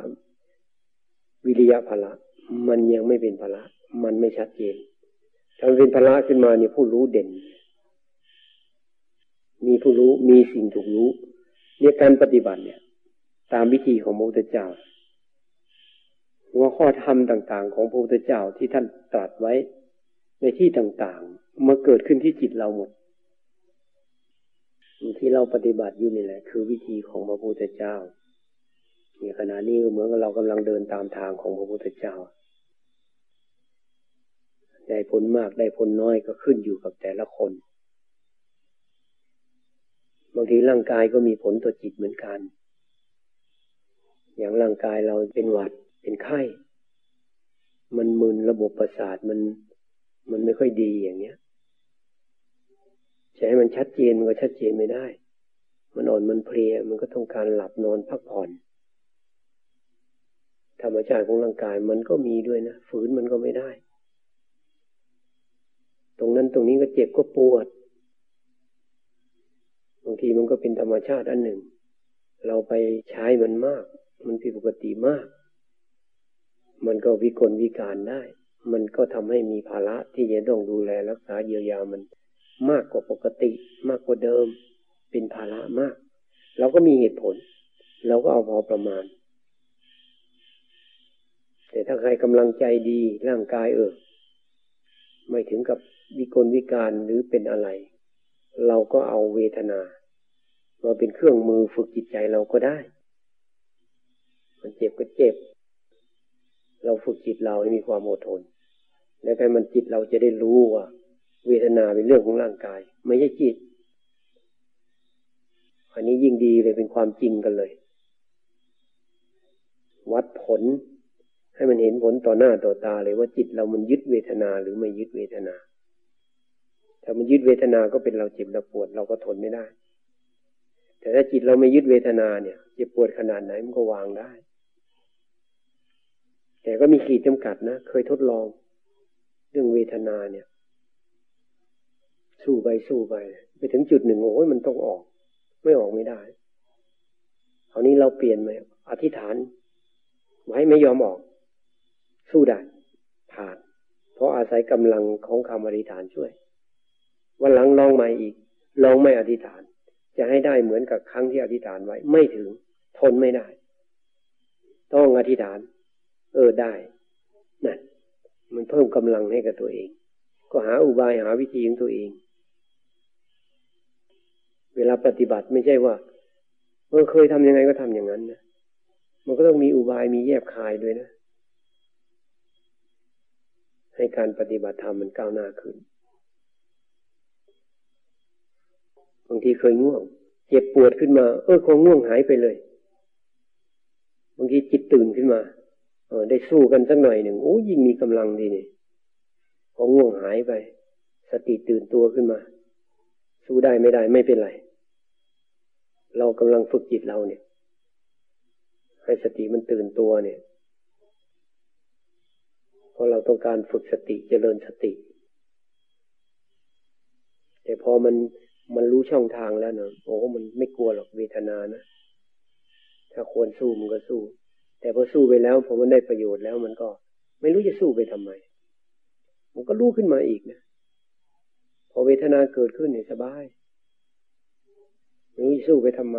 วิริยะภละ มันยังไม่เป็นภละ มันไม่ชัดเจนถ้าเป็นภละขึ้นมาเนี่ยผู้รู้เด่น มีผู้รู้มีสิ่งถูกรู้เนี่ยการปฏิบัติเนี่ย ตามวิธีของพระพุทธเจ้าหัวข้อธรรมต่างๆ ของพระพุทธเจ้าที่ท่านตรัสไว้ในที่ต่างๆมาเกิดขึ้นที่จิตเราหมด ที่เราปฏิบัติอยู่นี่แหละ คือวิธีของพระพุทธเจ้าในขณะนี้เหมือนกับเรากำลังเดินตามทางของพระพุทธเจ้า ได้ผลมากได้ผลน้อยก็ขึ้นอยู่กับแต่ละคน บางทีร่างกายก็มีผลต่อจิตเหมือนกัน อย่างร่างกายเราเป็นหวัดเป็นไข้ มันมึนระบบประสาทมันมันไม่ค่อยดีอย่างเงี้ย จะให้มันชัดเจนมันก็ชัดเจนไม่ได้ มันอ่อนมันเพลียมันก็ต้องการหลับนอนพักผ่อน ธรรมชาติของร่างกายมันก็มีด้วยนะฝืนมันก็ไม่ได้ ตรงนั้นตรงนี้ก็เจ็บก็ปวดบางทีมันก็เป็นธรรมชาติอันหนึ่ง เราไปใช้มันมาก มันผิดปกติมาก มันก็วิกลวิการได้ มันก็ทำให้มีภาระที่จะต้องดูแลรักษาเยียวยามัน มากกว่าปกติ มากกว่าเดิม เป็นภาระมาก เราก็มีเหตุผล เราก็เอาพอประมาณ แต่ถ้าใครกำลังใจดีร่างกายเออไม่ถึงกับวิกลวิการหรือเป็นอะไร เราก็เอาเวทนามาเป็นเครื่องมือฝึกจิตใจเราก็ได้ มันเจ็บก็เจ็บ เราฝึกจิตเราให้มีความอดทน แล้วกันมันจิตเราจะได้รู้ว่า เวทนาเป็นเรื่องของร่างกาย ไม่ใช่จิต อันนี้ยิ่งดีเลยเป็นความจริงกันเลย วัดผล ให้มันเห็นผลต่อหน้าต่อตาเลยว่าจิตเรามันยึดเวทนาหรือไม่ยึดเวทนาถ้ามันยึดเวทนาก็เป็นเราเจ็บเราปวดเราก็ทนไม่ได้ แต่ถ้าจิตเราไม่ยึดเวทนาเนี่ยเจ็บปวดขนาดไหนมันก็วางได้ แต่ก็มีขีดจำกัดนะ เคยทดลอง เรื่องเวทนาเนี่ย สู้ไปสู้ไป ไปถึงจุดหนึ่งโอ้ยมันต้องออก ไม่ออกไม่ได้คราวนี้เราเปลี่ยนไหมอธิษฐาน ไว้ไม่ยอมออก สู้ได้ผ่าน เพราะอาศัยกำลังของคำอธิษฐานช่วย วันหลังลองใหม่อีกลองไม่อธิษฐาน จะให้ได้เหมือนกับครั้งที่อธิษฐานไว้ไม่ถึง ทนไม่ได้ ต้องอธิษฐาน เออได้นั่นมันเพิ่มกำลังให้กับตัวเอง ก็หาอุบายหาวิธีของตัวเอง เวลาปฏิบัติไม่ใช่ว่าเออเคยทำยังไงก็ทำอย่างนั้นนะมันก็ต้องมีอุบายมีแยบคายด้วยนะ ให้การปฏิบัติธรรมมันก้าวหน้าขึ้นบางทีเคยง่วง เจ็บปวดขึ้นมา เออความง่วงหายไปเลยบางทีจิตตื่นขึ้นมา เออ ได้สู้กันสักหน่อยหนึ่งโอ้ยิ่งมีกำลังดีนี่พอง่วงหายไป สติตื่นตัวขึ้นมา สู้ได้ไม่ได้ไม่เป็นไร เรากำลังฝึกจิตเราเนี่ย ให้สติมันตื่นตัวเนี่ย เพราะเราต้องการฝึกสติเจริญสติ แต่พอมันมันรู้ช่องทางแล้วเนาะโอ้มันไม่กลัวหรอกเวทนานะ ถ้าควรสู้มันก็สู้ แต่พอสู้ไปแล้วพอมันได้ประโยชน์แล้วมันก็ ไม่รู้จะสู้ไปทำไม มันก็รู้ขึ้นมาอีกนะ พอเวทนาเกิดขึ้นเนี่ยสบายม่รู้จะสู้ไปทำไม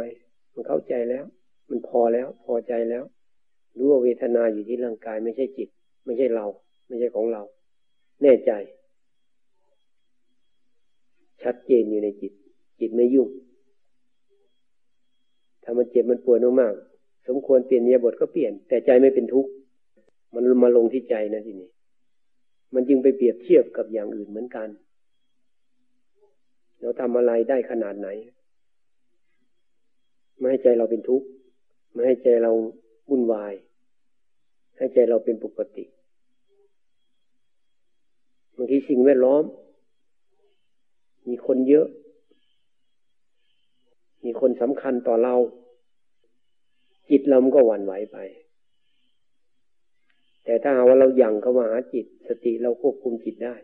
มันเข้าใจแล้ว มันพอแล้ว พอใจแล้วรู้ว่าเวทนาอยู่ที่ร่างกายไม่ใช่จิต ไม่ใช่เรา ไม่ใช่ของเรา แน่ใจ ชัดเจนอยู่ในจิต จิตไม่ยุ่งถ้ามันเจ็บมันปวดมากๆสมควรเปลี่ยนเนียบทก็เปลี่ยน แต่ใจไม่เป็นทุกข์มันมาลงที่ใจนะทีนี้ มันจึงไปเปรียบเทียบกับอย่างอื่นเหมือนกัน เราทำอะไรได้ขนาดไหน ไม่ให้ใจเราเป็นทุกข์ ไม่ให้ใจเราวุ่นวาย ให้ใจเราเป็นปกติบางทีสิ่งแวดล้อม มีคนเยอะ มีคนสำคัญต่อเรา จิตเราก็หวั่นไหวไป แต่ถ้าหาว่าเราหยั่งเข้ามาหาจิต สติเราควบคุมจิตได้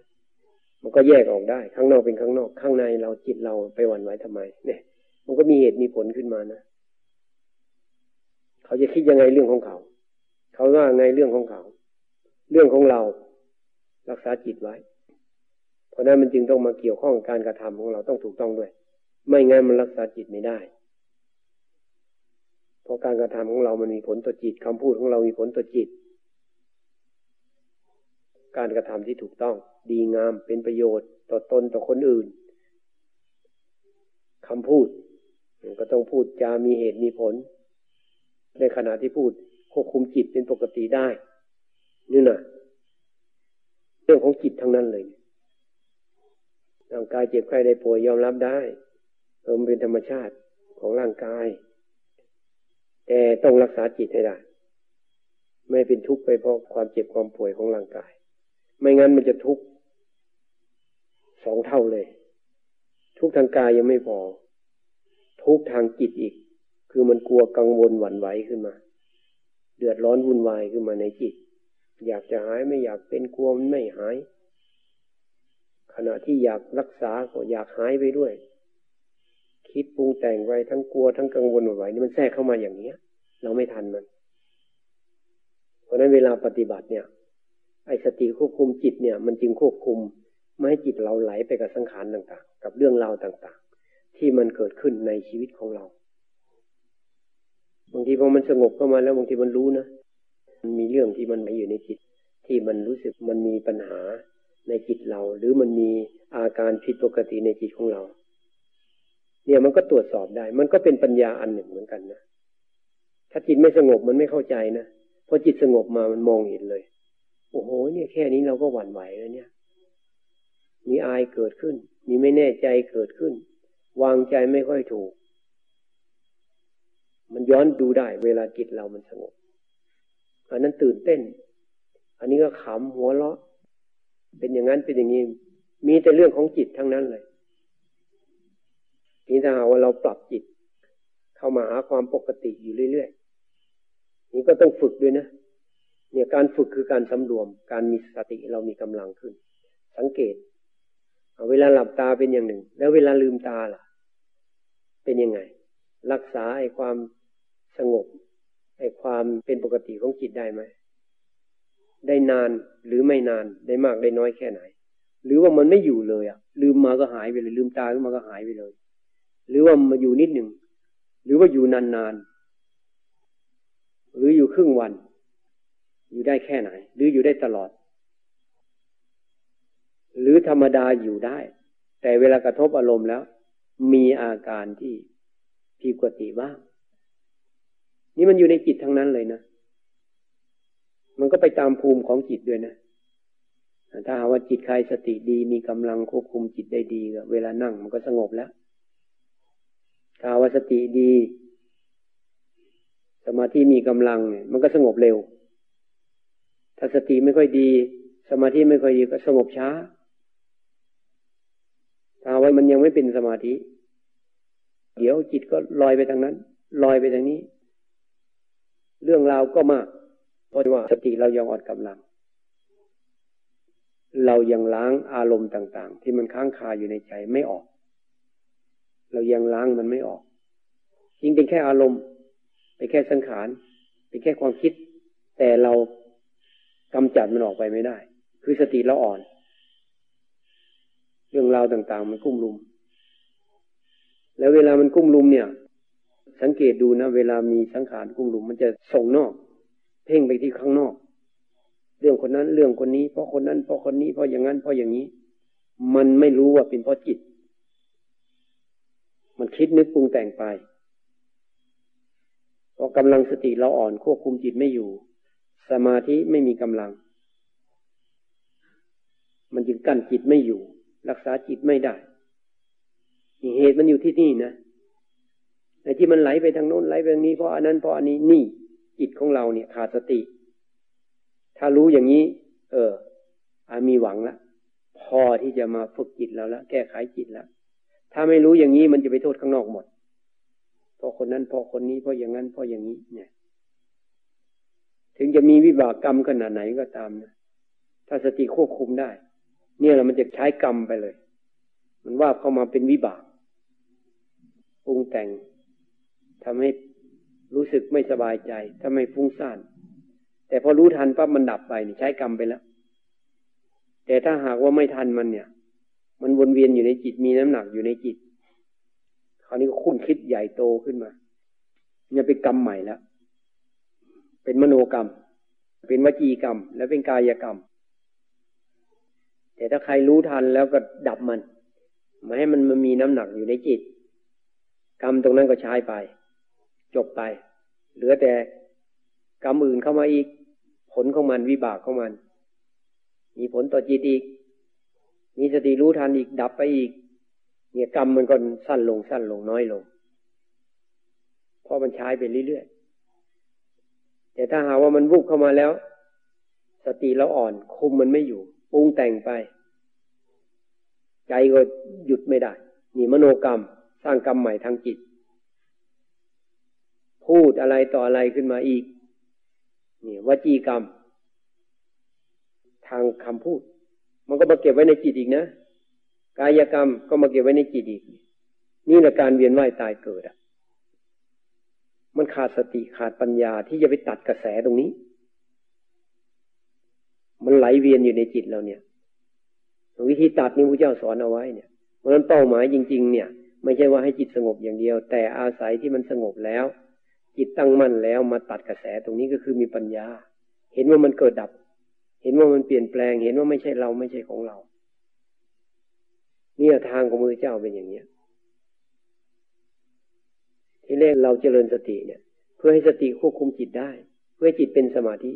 มันก็แยกออกได้ ข้างนอกเป็นข้างนอก ข้างในเราจิตเราไปหวั่นไหวทำไม เนี่ย มันก็มีเหตุมีผลขึ้นมานะเขาจะคิดยังไงเรื่องของเขา เขาว่าไงเรื่องของเขา เรื่องของเรารักษาจิตไว้ เพราะนั้นมันจึงต้องมาเกี่ยวข้องการกระทำของเราต้องถูกต้องด้วย ไม่งั้นมันรักษาจิตไม่ได้ เพราะการกระทำของเรามันมีผลต่อจิตคำพูดของเรามีผลต่อจิต การกระทำที่ถูกต้อง ดีงามเป็นประโยชน์ ต่อตนต่อคนอื่นคำพูดก็ต้องพูดจามีเหตุมีผล ในขณะที่พูดควบคุมจิตเป็นปกติได้ นี่นะเรื่องของจิตทั้งนั้นเลยร่างกายเจ็บไข้ได้ป่วยยอมรับได้เออมันเป็นธรรมชาติของร่างกาย แต่ต้องรักษาจิตให้ได้ ไม่เป็นทุกข์ไปเพราะความเจ็บความป่วยของร่างกาย ไม่งั้นมันจะทุกข์สองเท่าเลย ทุกทางกายยังไม่พอ ทุกทางจิตอีก คือมันกลัวกังวลหวั่นไหวขึ้นมา เดือดร้อนวุ่นวายขึ้นมาในจิต อยากจะหายไม่อยากเป็นกลัวมันไม่หาย ขณะที่อยากรักษาก็อยากหายไปด้วย คิดปรุงแต่งไว้ทั้งกลัวทั้งกังวลหวั่นไหวนี่มันแทรกเข้ามาอย่างเนี้ย เราไม่ทันมัน เพราะนั้นเวลาปฏิบัติเนี่ย ไอ้สติควบคุมจิตเนี่ย มันจึงควบคุมไม่ให้จิตเราไหลไปกับสังขารต่างๆ กับเรื่องราวต่างๆ ที่มันเกิดขึ้นในชีวิตของเรา บางทีพอมันสงบเข้ามาแล้วบางทีมันรู้นะมันมีเรื่องที่มันไมาอยู่ในจิต ที่มันรู้สึกมันมีปัญหาในจิตเรา หรือมันมีอาการผิดปกติในจิตของเรา เนี่ยมันก็ตรวจสอบได้ มันก็เป็นปัญญาอันหนึ่งเหมือนกันนะถ้าจิตไม่สงบมันไม่เข้าใจนะพอจิตสงบมามันมองเห็นเลย โอ้โห เนี่ยแค่นี้เราก็หวั่นไหวแล้วเนี่ย มีอายเกิดขึ้น มีไม่แน่ใจเกิดขึ้น วางใจไม่ค่อยถูก มันย้อนดูได้ เวลาจิตเรามันสงบอันนั้นตื่นเต้น อันนี้ก็ขำหัวเราะ เป็นอย่างนั้นเป็นอย่างนี้ มีแต่เรื่องของจิตทั้งนั้นเลยนี่ถ้าหาว่าเราปรับจิต เข้ามาหาความปกติอยู่เรื่อยๆนี่ก็ต้องฝึกด้วยนะ เนี่ยการฝึกคือการสำรวม การมีสติเรามีกำลังขึ้น สังเกตเเวลาหลับตาเป็นอย่างหนึ่ง แล้วเวลาลืมตาล่ะ เป็นยังไง รักษาไอ้ความสงบไอ้ความเป็นปกติของจิตได้ไหมได้นานหรือไม่นานได้มากได้น้อยแค่ไหน หรือว่ามันไม่อยู่เลยอะ ลืมมาก็หายไปเลยลืมตาขึ้นมาก็หายไปเลย หรือว่ามาอยู่นิดหนึ่งหรือว่าอยู่นานๆหรืออยู่ครึ่งวัน อยู่ได้แค่ไหน หรืออยู่ได้ตลอด หรือธรรมดาอยู่ได้ แต่เวลากระทบอารมณ์แล้ว มีอาการที่ผิดปกติบ้าง นี่มันอยู่ในจิตทั้งนั้นเลยนะ มันก็ไปตามภูมิของจิตด้วยนะถ้าหาว่าจิตใครสติดี มีกำลังควบคุมจิตได้ดีเวลานั่งมันก็สงบแล้วถ้าว่าสติดี สมาธิมีกำลังเนี่ยมันก็สงบเร็ว ถ้าสติไม่ค่อยดี สมาธิไม่ค่อยดีก็สงบช้าถ้าว่ามันยังไม่เป็นสมาธิ เดี๋ยวจิตก็ลอยไปทางนั้น ลอยไปทางนี้ เรื่องราวก็มาก เพราะว่าสติเรายังอ่อนกำลัง เรายังล้างอารมณ์ต่าง ๆ ที่มันค้างคาอยู่ในใจไม่ออก เรายังล้างมันไม่ออกจริงเป็นแค่อารมณ์เป็นแค่สังขารเป็นแค่ความคิด แต่เรา กำจัดมันออกไปไม่ได้ คือสติเราอ่อน เรื่องราวต่างๆ มันกุ้มลุม แล้วเวลามันกุ้มลุมเนี่ย สังเกตดูนะ เวลามีสังขารกุ้มลุม มันจะส่งนอก เพ่งไปที่ข้างนอก เรื่องคนนั้นเรื่องคนนี้ เพราะคนนั้น เพราะคนนี้เพราะอย่างนั้นเพราะอย่างนี้ มันไม่รู้ว่าเป็นเพราะจิต มันคิดนึกปรุงแต่งไปพอกำลังสติเราอ่อนควบคุมจิตไม่อยู่ สมาธิไม่มีกำลัง มันจึงกั้นจิตไม่อยู่ รักษาจิตไม่ได้เหตุมันอยู่ที่นี่นะไอ้ที่มันไหลไปทางโน้นไหลไปทางนี้เพราะอันนั้นเพราะอันนี้นี่จิตของเราเนี่ยขาดสติ ถ้ารู้อย่างนี้ เอออามีหวังละพอที่จะมาฝึกจิตเราแล้วแก้ไขจิตแล้วถ้าไม่รู้อย่างนี้มันจะไปโทษข้างนอกหมดเพราะคนนั้นเพราะคนนี้เพราะอย่างนั้นเพราะอย่างนี้เนี่ย ถึงจะมีวิบากกรรมขนาดไหนก็ตามนะถ้าสติควบคุมได้ เนี่ยเรามันจะใช้กรรมไปเลย มันว่าเข้ามาเป็นวิบากปรุงแต่งทำให้รู้สึกไม่สบายใจถ้าไม่ฟุ้งซ่าน แต่พอรู้ทันปั๊บมันดับไปนี่ใช้กรรมไปแล้ว แต่ถ้าหากว่าไม่ทันมันเนี่ย มันวนเวียนอยู่ในจิตมีน้ำหนักอยู่ในจิต คราวนี้ก็คุ้นคิดใหญ่โตขึ้นมาเนี่ยเป็นกรรมใหม่แล้ว เป็นมโนกรรม เป็นวจีกรรม แล้วเป็นกายกรรม แต่ถ้าใครรู้ทันแล้วก็ดับมันไม่ให้มันมันมีน้ำหนักอยู่ในจิต กรรมตรงนั้นก็ใช้ไป จบไป เหลือแต่กรรมอื่นเข้ามาอีก ผลของมันวิบากของมัน มีผลต่อจิตอีก มีสติรู้ทันอีกดับไปอีก เนี่ยกรรมมันก็สั้นลงสั้นลงน้อยลงเพราะมันใช้ไปเรื่อยๆ แต่ถ้าหาว่ามันวุบเข้ามาแล้ว สติเราอ่อน คุมมันไม่อยู่ปรุงแต่งไป ใจก็หยุดไม่ได้ นี่มโนกรรม สร้างกรรมใหม่ทางจิต พูดอะไรต่ออะไรขึ้นมาอีก นี่วจีกรรม ทางคำพูด มันก็มาเก็บไว้ในจิตอีกนะ กายกรรมก็มาเก็บไว้ในจิตอีก นี่แหละการเวียนว่ายตายเกิดอะ มันขาดสติขาดปัญญาที่จะไปตัดกระแสตรงนี้ มันไหลเวียนอยู่ในจิตเราเนี่ยวิธีตัดนี่พระเจ้าสอนเอาไว้เนี่ย เพราะนั้นเป้าหมายจริง ๆ เนี่ย ไม่ใช่ว่าให้จิตสงบอย่างเดียว แต่อาศัยที่มันสงบแล้ว จิตตั้งมั่นแล้วมาตัดกระแสตรงนี้ก็คือมีปัญญา เห็นว่ามันเกิดดับ เห็นว่ามันเปลี่ยนแปลง เห็นว่าไม่ใช่เราไม่ใช่ของเรา เนี่ยทางของมือเจ้าเป็นอย่างเนี้ย ที่แรกเราเจริญสติเนี่ย เพื่อให้สติควบคุมจิตได้ เพื่อจิตเป็นสมาธิ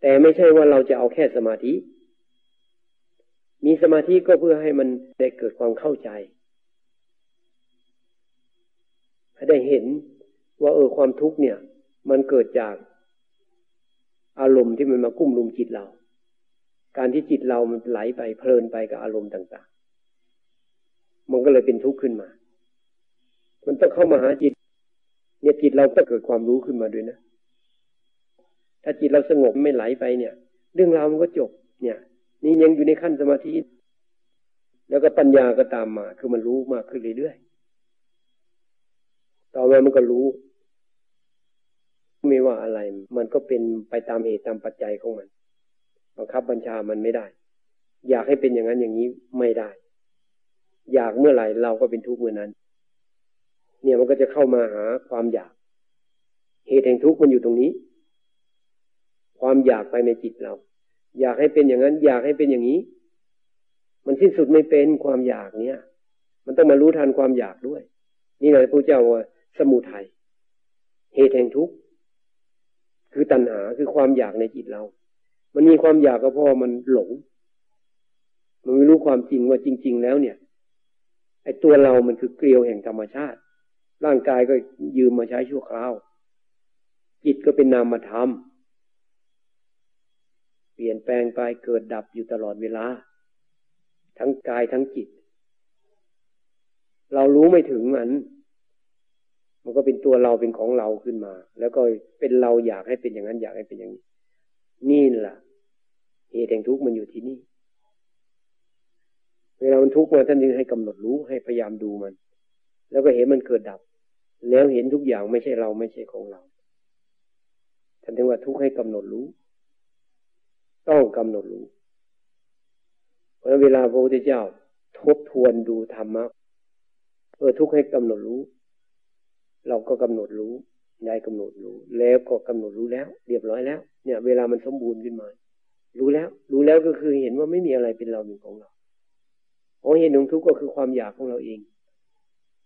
แต่ไม่ใช่ว่าเราจะเอาแค่สมาธิ มีสมาธิก็เพื่อให้มันได้เกิดความเข้าใจให้ได้เห็นว่าเออความทุกข์เนี่ย มันเกิดจากอารมณ์ที่มันมากุ้มลุมจิตเรา การที่จิตเรามันไหลไปเพลินไปกับอารมณ์ต่าง ๆ มันก็เลยเป็นทุกข์ขึ้นมา มันต้องเข้ามาหาจิต เนี่ยจิตเราต้องเกิดความรู้ขึ้นมาด้วยนะ ถ้าจิตเราสงบไม่ไหลไปเนี่ย เรื่องราวมันก็จบ เนี่ย นี่ยังอยู่ในขั้นสมาธิ แล้วก็ปัญญาก็ตามมา คือมันรู้มากขึ้นเรื่อยๆ ต่อมามันก็รู้ ไม่ว่าอะไร มันก็เป็นไปตามเหตุตามปัจจัยของมัน บังคับบัญชามันไม่ได้ อยากให้เป็นอย่างนั้นอย่างนี้ไม่ได้ อยากเมื่อไหร่เราก็เป็นทุกข์เมื่อนั้น เนี่ยมันก็จะเข้ามาหาความอยาก เหตุแห่งทุกข์มันอยู่ตรงนี้ ความอยากไปในจิตเรา อยากให้เป็นอย่างนั้น อยากให้เป็นอย่างนี้ มันสิ้นสุดไม่เป็นความอยากเนี่ย มันต้องมารู้ทันความอยากด้วย นี่แหละพระเจ้าว่าสมุทัยเหตุแห่งทุกข์คือตัณหาคือความอยากในจิตเรา มันมีความอยากก็เพราะมันหลง มันไม่รู้ความจริงว่าจริง ๆ แล้วเนี่ยไอ้ตัวเรามันคือเกลียวแห่งธรรมชาติ ร่างกายก็ยืมมาใช้ชั่วคราว จิตก็เป็นนามธรรม เปลี่ยนแปลงไปเกิดดับอยู่ตลอดเวลา ทั้งกายทั้งจิต เรารู้ไม่ถึงมัน มันก็เป็นตัวเราเป็นของเราขึ้นมา แล้วก็เป็นเราอยากให้เป็นอย่างนั้นอยากให้เป็นอย่างนี้ นี่แหละเหตุแห่งทุกข์มันอยู่ที่นี่ เวลามันทุกข์มาท่านจึงให้กำหนดรู้ให้พยายามดูมัน แล้วก็เห็นมันเกิดดับ แล้วเห็นทุกอย่างไม่ใช่เราไม่ใช่ของเราท่านถึงว่าทุกข์ให้กำหนดรู้ ต้องกำหนดรู้ เพราะเวลาพระพุทธเจ้า ทบทวนดูธรรมะเออทุกข์ให้กำหนดรู้ เราก็กำหนดรู้ได้กำหนดรู้ แล้วก็กำหนดรู้แล้ว เรียบร้อยแล้ว เนี่ย เวลามันสมบูรณ์ขึ้นมา รู้แล้ว รู้แล้วก็คือเห็นว่าไม่มีอะไรเป็นเราเป็นของเราโอ้เห็นของทุกข์ก็คือความอยากของเราเอง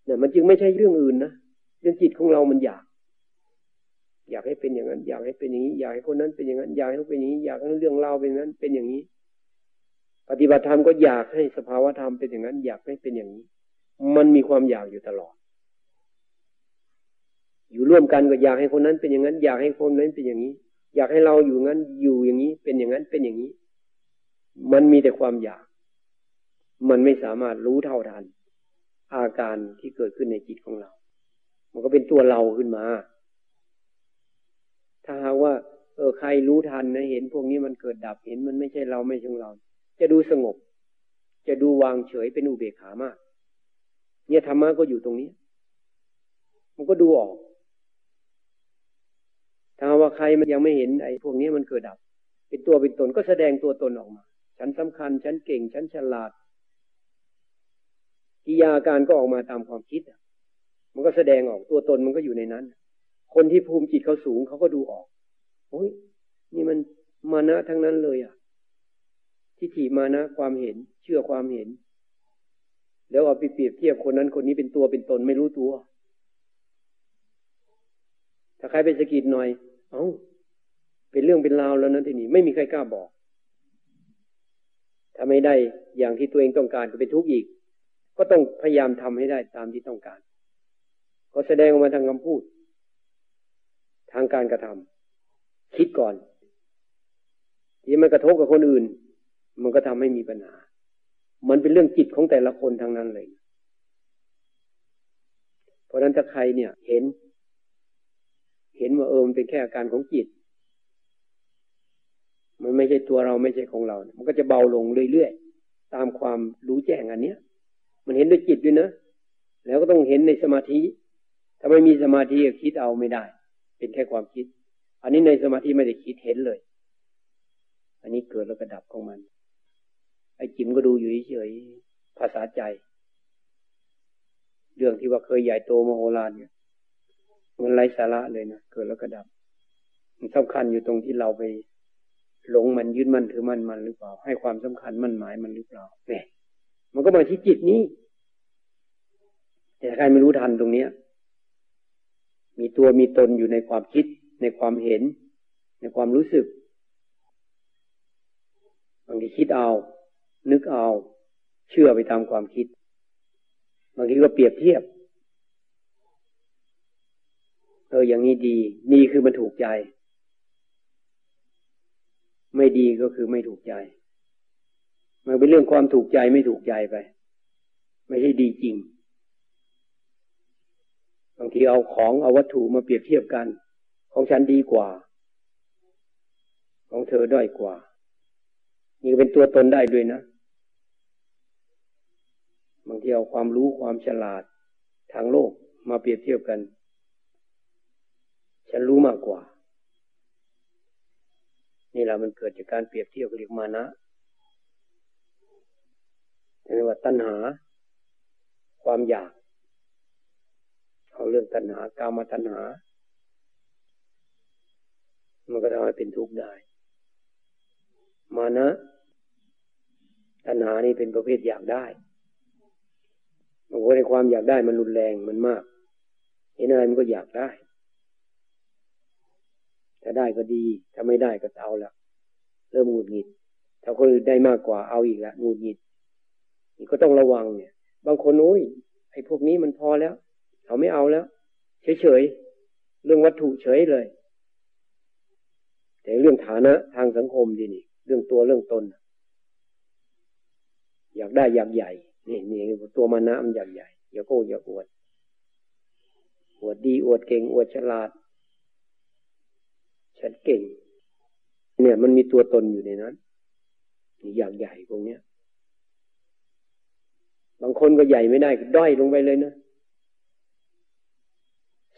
เนี่ยมันจึงไม่ใช่เรื่องอื่นนะเรื่องจิตของเรามันอยาก อยากให้เป็นอย่างนั้น อยากให้เป็นอย่างนี้ อยากให้คนนั้นเป็นอย่างนั้น อยากให้เขาเป็นอย่างนี้ อยากให้เรื่องเราเป็นนั้น เป็นอย่างนี้ ปฏิบัติธรรมก็อยากให้สภาวธรรมเป็นอย่างนั้น อยากให้เป็นอย่างนี้ มันมีความอยากอยู่ตลอด อยู่ร่วมกันก็อยากให้คนนั้นเป็นอย่างนั้น อยากให้คนนั้นเป็นอย่างนี้ อยากให้เราอยู่งั้น อยู่อย่างนี้ เป็นอย่างนั้น เป็นอย่างนี้ มันมีแต่ความอยาก มันไม่สามารถรู้เท่าทัน อาการที่เกิดขึ้นในจิตของเรา มันก็เป็นตัวเราขึ้นมา ถ้าหากว่า เออใครรู้ทันนะเห็นพวกนี้มันเกิดดับเห็นมันไม่ใช่เราไม่ใช่เรา จะดูสงบ จะดูวางเฉยเป็นอุเบกขามาก เนี่ยธรรมะก็อยู่ตรงนี้ มันก็ดูออกถ้าว่าใครมันยังไม่เห็นไอ้พวกนี้มันเกิดดับ เป็นตัวเป็นตนก็แสดงตัวตนออกมา ฉันสำคัญ ฉันเก่ง ฉันฉลาด ยาการก็ออกมาตามความคิดมันก็แสดงออกตัวตนมันก็อยู่ในนั้น คนที่ภูมิจิตเขาสูงเขาก็ดูออกโอ้ยนี่มันมานะทั้งนั้นเลยอะทิฏฐิมานะความเห็น เชื่อความเห็น แล้วเอาไปเปรียบเทียบคนนั้นคนนี้เป็นตัวเป็นตนไม่รู้ตัว ถ้าใครไปสกิดหน่อย เอา้าเป็นเรื่องเป็นราวแล้วนะทีนี้ไม่มีใครกล้าบอก ถ้าไม่ได้อย่างที่ตัวเองต้องการก็เป็นทุกข์อีก ก็ต้องพยายามทำให้ได้ตามที่ต้องการ ก็แสดงออกมาทางคำพูด ทางการกระทำคิดก่อนที่มันกระทบกับคนอื่น มันก็ทำให้มีปัญหา มันเป็นเรื่องจิตของแต่ละคนทางนั้นเลย เพราะนั้นถ้าใครเนี่ย เห็น เห็นว่าเออมันเป็นแค่อาการของจิต มันไม่ใช่ตัวเราไม่ใช่ของเรา มันก็จะเบาลงเรื่อยๆตามความรู้แจ้งอันเนี้ย มันเห็นด้วยจิตด้วยนะ แล้วก็ต้องเห็นในสมาธิ ถ้าไม่มีสมาธิคิดเอาไม่ได้ เป็นแค่ความคิด อันนี้ในสมาธิไม่ได้คิดเห็นเลย อันนี้เกิดแล้วก็ดับของมัน ไอ้จิมก็ดูอยู่เฉยภาษาใจ เรื่องที่ว่าเคยใหญ่โตมโหฬารเนี่ย มันไร้สาระเลยนะ เกิดแล้วก็ดับ มันสำคัญอยู่ตรงที่เราไปหลงมันยึดมันถือมันมันหรือเปล่า ให้ความสำคัญมันหมายมันหรือเปล่าเนี่ย มันก็มาที่จิตนี้ แต่ใครไม่รู้ทันตรงเนี้ย มีตัวมีตนอยู่ในความคิด ในความเห็น ในความรู้สึกบางทีคิดเอา นึกเอา เชื่อไปตามความคิด บางทีก็เปรียบเทียบ เอออย่างนี้ดี ดีคือมันถูกใจ ไม่ดีก็คือไม่ถูกใจ มันเป็นเรื่องความถูกใจไม่ถูกใจไป ไม่ใช่ดีจริง บางทีเอาของเอาวัตถุมาเปรียบเทียบกัน ของฉันดีกว่า ของเธอด้อยกว่า นี่เป็นตัวตนได้ด้วยนะ บางทีเอาความรู้ความฉลาดทางโลกมาเปรียบเทียบกัน ฉันรู้มากกว่า นี่แหละมันเกิดจากการเปรียบเทียบเรียกมานะ เรียกว่าตัณหา ความอยากเอาเรื่องตัณหากามาตัณหา มันก็ทำให้เป็นทุกข์ได้ มานะ ตัณหานี่เป็นประเภทอยากได้บางคนในความอยากได้มันรุนแรงมันมาก เห็นอะไรมันก็อยากได้ ถ้าได้ก็ดี ถ้าไม่ได้ก็เอาละเริ่มหงุดหงิด ถ้าคนอื่นได้มากกว่าเอาอีกละหงุดหงิด นี่ก็ต้องระวังเนี่ย บางคนโอ้ยไอ้พวกนี้มันพอแล้วเขาไม่เอาแล้ว เฉยๆเรื่องวัตถุเฉยเลย แต่เรื่องฐานะทางสังคมดีนี่ เรื่องตัวเรื่องตนอยากได้อยากใหญ่นี่นี่ตัวมานะมันอยากใหญ่อยากโก้อยากอวดอวดดีอวดเก่งอวดฉลาดฉันเก่ง เนี่ย มันมีตัวตนอยู่ในนั้น อยากใหญ่ตรงเนี้ย บางคนก็ใหญ่ไม่ได้ก็ด้อยลงไปเลยนะ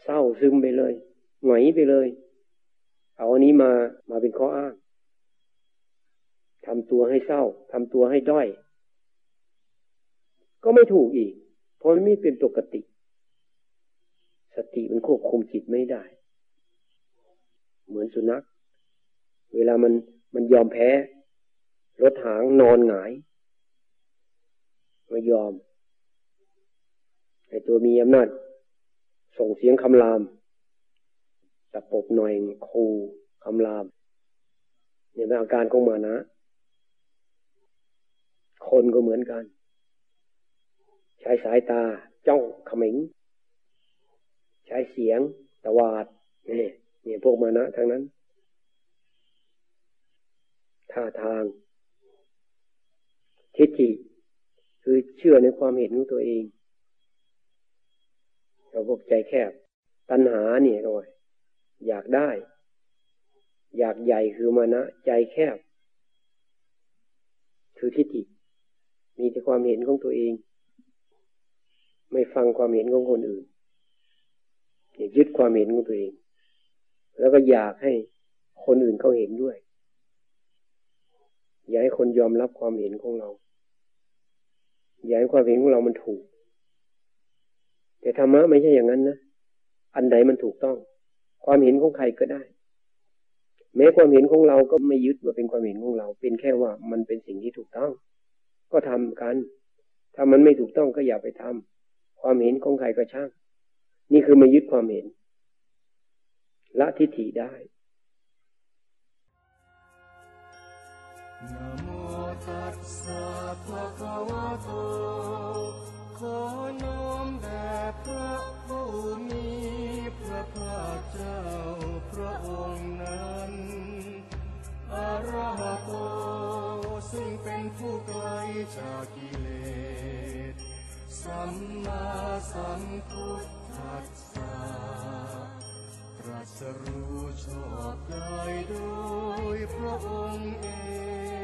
เศร้าซึมไปเลยหงอยไปเลย เอาอันนี้มามาเป็นข้ออ้างทำตัวให้เศร้าทำตัวให้ด้อย ก็ไม่ถูกอีก เพราะมันไม่เป็นปกติ สติมันควบคุมจิตไม่ได้ เหมือนสุนัข เวลามันมันยอมแพ้ รถหางนอนหงาย ไม่ยอมไอตัวมีอำนาจส่งเสียงคำรามตะปบหน่อยคูคำรามเนี่ยเป็นอาการของมานะ คนก็เหมือนกัน ใช้สายตาจ้องขมิง ใช้เสียงตวาดนี่เนี่ยพวกมานะทั้งนั้น ท่าทางทิฏฐิ คือเชื่อในความเห็นของตัวเองเราพวกใจแคบ ตัณหาเนี่ยก็ว่าอยากได้ อยากใหญ่คือมานะ ใจแคบ คือทิฏฐิ มีแต่ความเห็นของตัวเอง ไม่ฟังความเห็นของคนอื่นยึดความเห็นของตัวเอง แล้วก็อยากให้คนอื่นเขาเห็นด้วย อยากให้คนยอมรับความเห็นของเรา อย่าให้ความเห็นของเรามันถูก แต่ธรรมะไม่ใช่อย่างนั้นนะอันใดมันถูกต้อง ความเห็นของใครก็ได้ แม้ความเห็นของเราก็ไม่ยึดว่าเป็นความเห็นของเรา เป็นแค่ว่ามันเป็นสิ่งที่ถูกต้อง ก็ทำกัน ถ้ามันไม่ถูกต้องก็อย่าไปทำความเห็นของใครก็ช่าง นี่คือไม่ยึดความเห็นละทิฏฐิได้ ตัสสะภะคะวะโต ขอน้อมแด่พระผู้มีพระภาคเจ้าพระองค์นั้นอรหัตโตซึ่งเป็นผู้ไกลจากกิเลส สัมมาสัมพุทธัสสะตรัสรู้ชอบได้โดยพระองค์เอง